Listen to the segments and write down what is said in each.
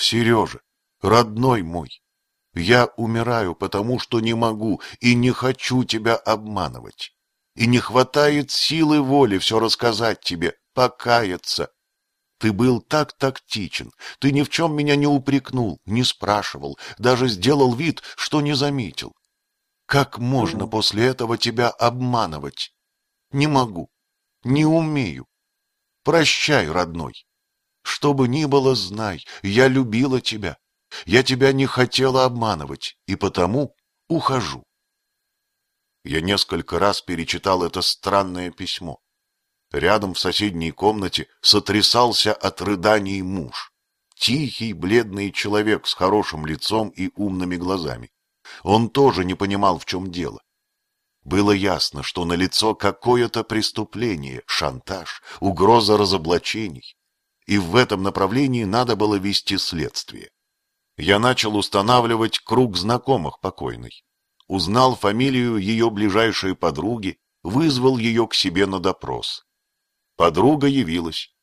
Сережа, родной мой, я умираю, потому что не могу и не хочу тебя обманывать. И не хватает силы воли все рассказать тебе, покаяться. Ты был так тактичен, ты ни в чем меня не упрекнул, не спрашивал, даже сделал вид, что не заметил. Как можно после этого тебя обманывать? Не могу, не умею. Прощай, родной. Что бы ни было, знай, я любила тебя. Я тебя не хотела обманывать, и потому ухожу. Я несколько раз перечитал это странное письмо. Рядом в соседней комнате сотрясался от рыданий муж. Тихий, бледный человек с хорошим лицом и умными глазами. Он тоже не понимал, в чем дело. Было ясно, что налицо какое-то преступление, шантаж, угроза разоблачений. И в этом направлении надо было вести следствие. Я начал устанавливать круг знакомых покойной. Узнал фамилию ее ближайшей подруги, вызвал ее к себе на допрос. Подруга явилась.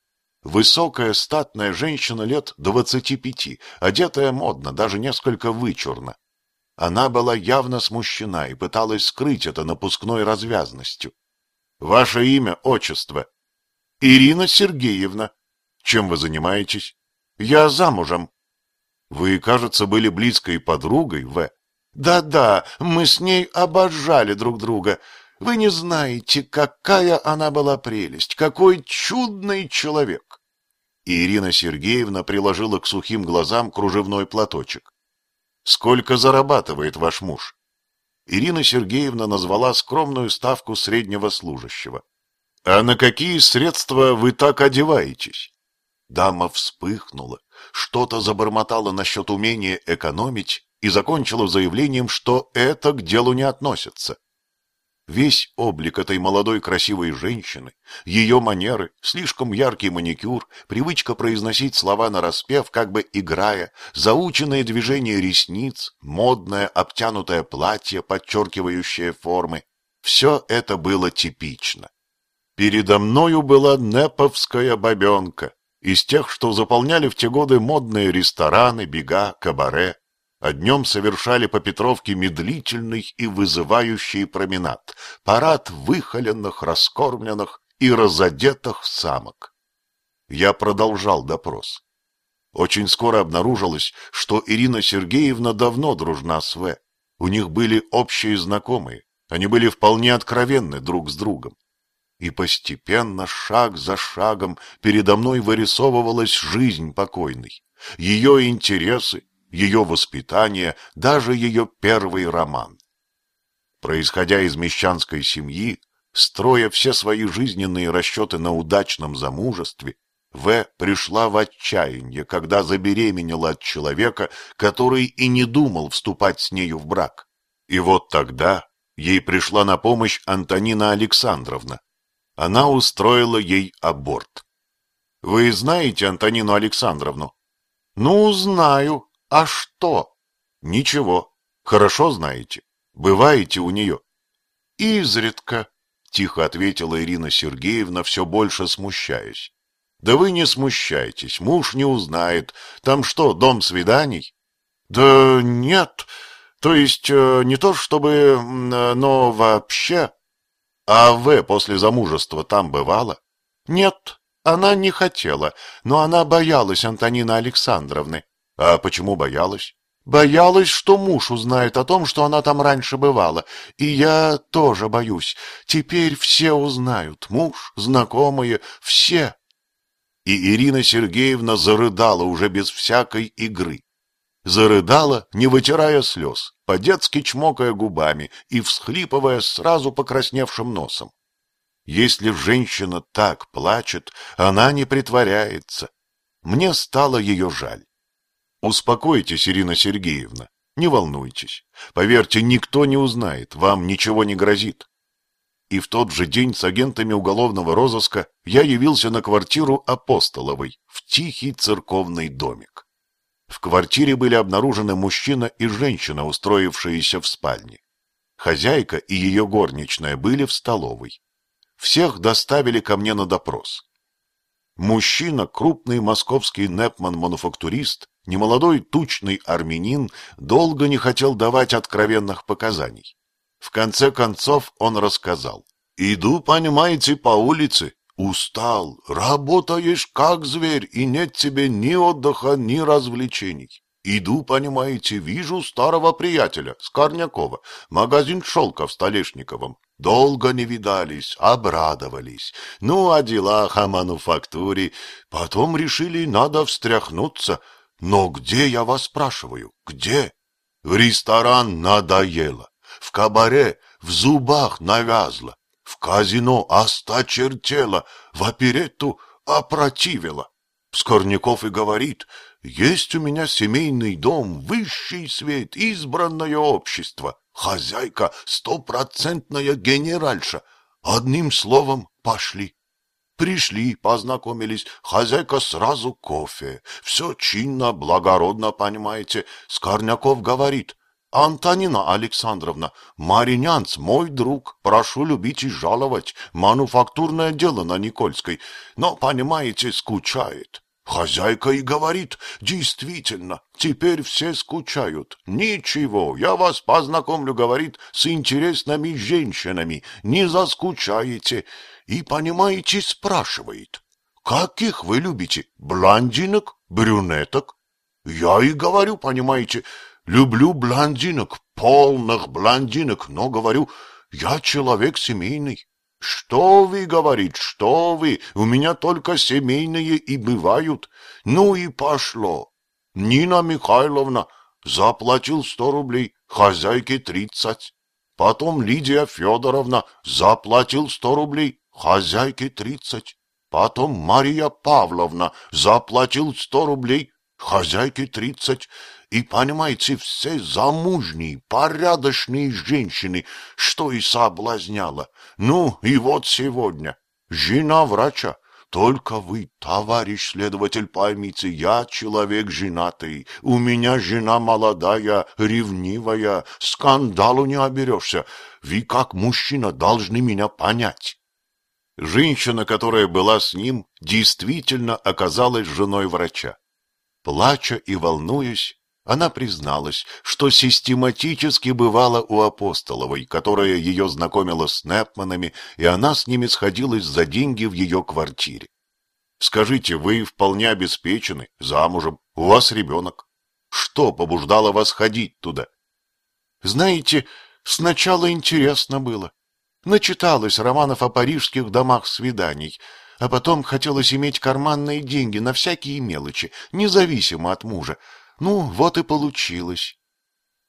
Высокая статная женщина лет двадцати пяти, одетая модно, даже несколько вычурно. Она была явно смущена и пыталась скрыть это напускной развязностью. — Ваше имя, отчество? — Ирина Сергеевна. — Чем вы занимаетесь? — Я замужем. — Вы, кажется, были близкой подругой, В. Да-да, мы с ней обожали друг друга. Вы не знаете, какая она была прелесть, какой чудный человек. Ирина Сергеевна приложила к сухим глазам кружевной платочек. Сколько зарабатывает ваш муж? Ирина Сергеевна назвала скромную ставку среднего служащего. А на какие средства вы так одеваетесь? Дама вспыхнула, что-то забормотала насчет умения экономить и закончила заявлением, что это к делу не относится. Весь облик этой молодой красивой женщины, ее манеры, слишком яркий маникюр, привычка произносить слова нараспев, как бы играя, заученные движения ресниц, модное обтянутое платье, подчеркивающее формы — все это было типично. Передо мною была неповская бабенка, из тех, что заполняли в те годы модные рестораны, бега, кабаре, а днем совершали по Петровке медлительный и вызывающий променад, парад выхоленных, раскормленных и разодетых самок. Я продолжал допрос. Очень скоро обнаружилось, что Ирина Сергеевна давно дружна с В. У них были общие знакомые, они были вполне откровенны друг с другом. И постепенно, шаг за шагом, передо мной вырисовывалась жизнь покойной, ее интересы, ее воспитание, даже ее первый роман. Происходя из мещанской семьи, строя все свои жизненные расчеты на удачном замужестве, В. пришла в отчаяние, когда забеременела от человека, который и не думал вступать с нею в брак. И вот тогда ей пришла на помощь Антонина Александровна. Она устроила ей аборт. Вы знаете Антонину Александровну? Ну, знаю, а что? Ничего. Хорошо знаете. Бываете у нее? Изредка, тихо ответила Ирина Сергеевна, все больше смущаясь. Да вы не смущайтесь, муж не узнает. Там что, дом свиданий? Да нет, то есть э, не то чтобы, но вообще. А вы после замужества там бывала? Нет, она не хотела, но она боялась Антонины Александровны. А почему боялась? Боялась, что муж узнает о том, что она там раньше бывала. И я тоже боюсь. Теперь все узнают. Муж, знакомые, все. И Ирина Сергеевна зарыдала уже без всякой игры. Зарыдала, не вытирая слез, по-детски чмокая губами и всхлипывая сразу покрасневшим носом. Если женщина так плачет, она не притворяется. Мне стало ее жаль. Успокойтесь, Ирина Сергеевна, не волнуйтесь. Поверьте, никто не узнает, вам ничего не грозит. И в тот же день с агентами уголовного розыска я явился на квартиру Апостоловой в тихий церковный домик. В квартире были обнаружены мужчина и женщина, устроившиеся в спальне. Хозяйка и ее горничная были в столовой. Всех доставили ко мне на допрос. Мужчина, крупный московский непман-мануфактурист, немолодой тучный армянин долго не хотел давать откровенных показаний. В конце концов он рассказал. «Иду, понимаете, по улице, устал, работаешь как зверь, и нет тебе ни отдыха, ни развлечений. Иду, понимаете, вижу старого приятеля, Скорнякова, магазин шелка в Столешниковом. Долго не видались, обрадовались. Ну, о делах, о мануфактуре. Потом решили, надо встряхнуться. Но где, я вас спрашиваю, где? В ресторан надоело, в кабаре в зубах навязло, в казино осточертело, в оперетту опротивило. Скорняков и говорит, есть у меня семейный дом, высший свет, избранное общество, хозяйка стопроцентная генеральша. Одним словом, пошли. Пришли, познакомились, хозяйка сразу кофе. Все чинно, благородно, понимаете. Скорняков говорит, Антонина Александровна, Маринянц, мой друг, прошу любить и жаловать, мануфактурное дело на Никольской, но, понимаете, скучает. Хозяйка и говорит, действительно, теперь все скучают. Ничего, я вас познакомлю, говорит, с интересными женщинами, не заскучаете. И, понимаете, спрашивает, каких вы любите, блондинок, брюнеток? Я и говорю, понимаете, люблю блондинок, полных блондинок, но говорю, я человек семейный. «Что вы, — говорит, — что вы, у меня только семейные и бывают. Ну и пошло. Нина Михайловна заплатил сто рублей, хозяйке тридцать. Потом Лидия Федоровна заплатил сто рублей, хозяйке тридцать. Потом Мария Павловна заплатил сто рублей, хозяйке тридцать. И, понимаете, все замужние, порядочные женщины, что и соблазняло. Ну, и вот сегодня. Жена врача. Только вы, товарищ следователь, поймите, я человек женатый. У меня жена молодая, ревнивая. Скандалу не оберешься. Вы, как мужчина, должны меня понять. Женщина, которая была с ним, действительно оказалась женой врача. Плача и волнуясь, она призналась, что систематически бывала у Апостоловой, которая ее знакомила с Непманами, и она с ними сходилась за деньги в ее квартире. «Скажите, вы вполне обеспечены, замужем, у вас ребенок. Что побуждало вас ходить туда?» «Знаете, сначала интересно было. Начиталась романов о парижских домах свиданий, а потом хотелось иметь карманные деньги на всякие мелочи, независимо от мужа, ну, вот и получилось.